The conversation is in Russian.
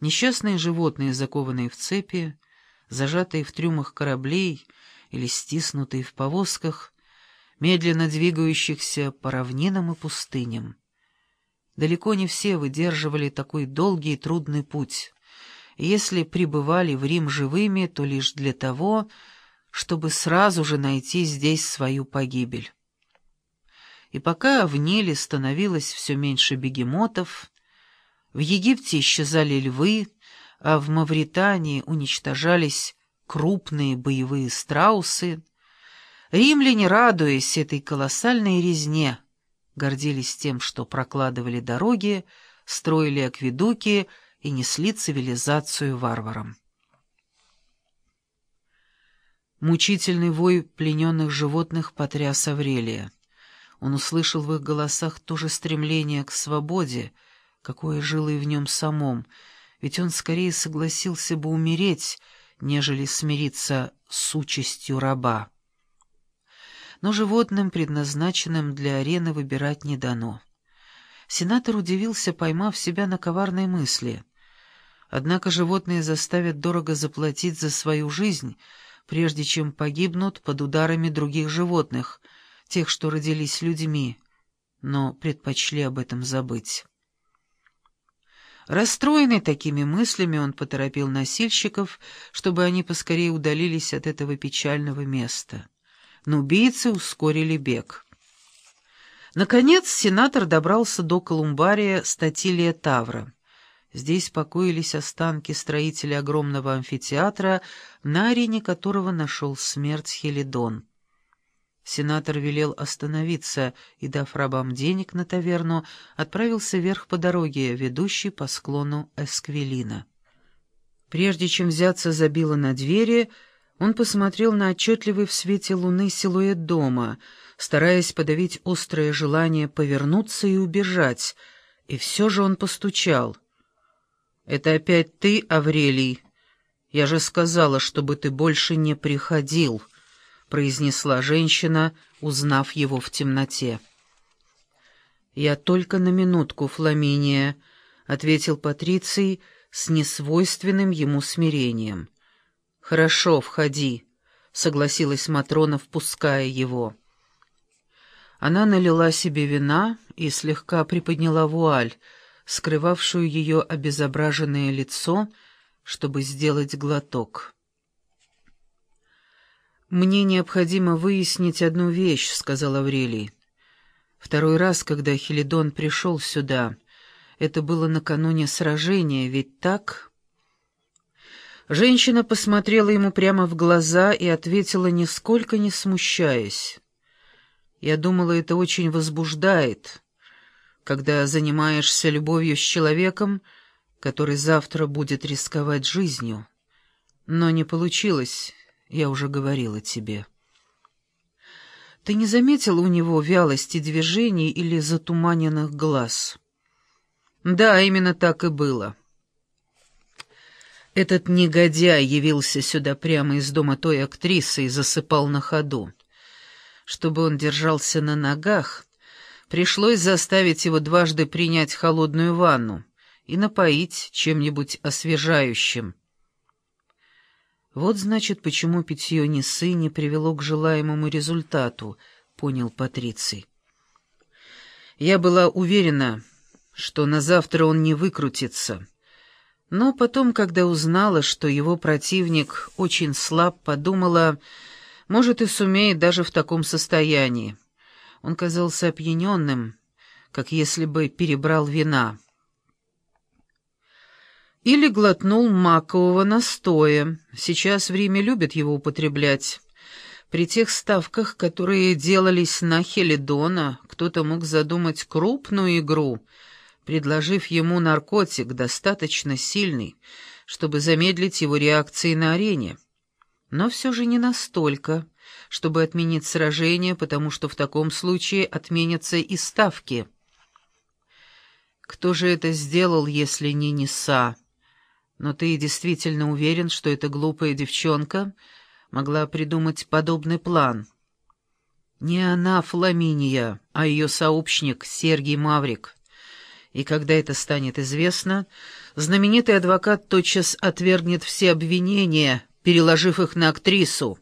Несчастные животные, закованные в цепи, зажатые в трюмах кораблей или стиснутые в повозках, медленно двигающихся по равнинам и пустыням. Далеко не все выдерживали такой долгий и трудный путь. И если пребывали в Рим живыми, то лишь для того, чтобы сразу же найти здесь свою погибель. И пока в Ниле становилось все меньше бегемотов, в Египте исчезали львы, а в Мавритании уничтожались крупные боевые страусы, римляне, радуясь этой колоссальной резне, гордились тем, что прокладывали дороги, строили акведуки и несли цивилизацию варварам. Мучительный вой плененных животных потряс Аврелия. Он услышал в их голосах то же стремление к свободе, какое жило и в нем самом, ведь он скорее согласился бы умереть, нежели смириться с участью раба но животным, предназначенным для арены, выбирать не дано. Сенатор удивился, поймав себя на коварной мысли. Однако животные заставят дорого заплатить за свою жизнь, прежде чем погибнут под ударами других животных, тех, что родились людьми, но предпочли об этом забыть. Расстроенный такими мыслями, он поторопил носильщиков, чтобы они поскорее удалились от этого печального места но убийцы ускорили бег. Наконец сенатор добрался до колумбария Статилия Тавра. Здесь покоились останки строителя огромного амфитеатра, на арене которого нашел смерть Хелидон. Сенатор велел остановиться и, дав рабам денег на таверну, отправился вверх по дороге, ведущей по склону Эсквилина. Прежде чем взяться за било на двери, он посмотрел на отчетливый в свете луны силуэт дома, стараясь подавить острое желание повернуться и убежать, и все же он постучал. «Это опять ты, Аврелий? Я же сказала, чтобы ты больше не приходил», — произнесла женщина, узнав его в темноте. «Я только на минутку, Фламиния», — ответил Патриций с несвойственным ему смирением. «Хорошо, входи», — согласилась Матрона, впуская его. Она налила себе вина и слегка приподняла вуаль, скрывавшую ее обезображенное лицо, чтобы сделать глоток. «Мне необходимо выяснить одну вещь», — сказал Аврелий. «Второй раз, когда Хелидон пришел сюда, это было накануне сражения, ведь так...» Женщина посмотрела ему прямо в глаза и ответила, нисколько не смущаясь. «Я думала, это очень возбуждает, когда занимаешься любовью с человеком, который завтра будет рисковать жизнью. Но не получилось, я уже говорила тебе». «Ты не заметила у него вялости движений или затуманенных глаз?» «Да, именно так и было». Этот негодяй явился сюда прямо из дома той актрисы и засыпал на ходу. Чтобы он держался на ногах, пришлось заставить его дважды принять холодную ванну и напоить чем-нибудь освежающим. «Вот, значит, почему питье Несы не привело к желаемому результату», — понял Патриций. «Я была уверена, что на завтра он не выкрутится». Но потом, когда узнала, что его противник очень слаб, подумала, может, и сумеет даже в таком состоянии. Он казался опьяненным, как если бы перебрал вина. Или глотнул макового настоя. Сейчас в Риме любят его употреблять. При тех ставках, которые делались на Хелидона, кто-то мог задумать крупную игру — предложив ему наркотик достаточно сильный, чтобы замедлить его реакции на арене. Но все же не настолько, чтобы отменить сражение, потому что в таком случае отменятся и ставки. Кто же это сделал, если не Неса? Но ты действительно уверен, что эта глупая девчонка могла придумать подобный план? Не она, Фламиния, а ее сообщник Сергий Маврик. И когда это станет известно, знаменитый адвокат тотчас отвергнет все обвинения, переложив их на актрису.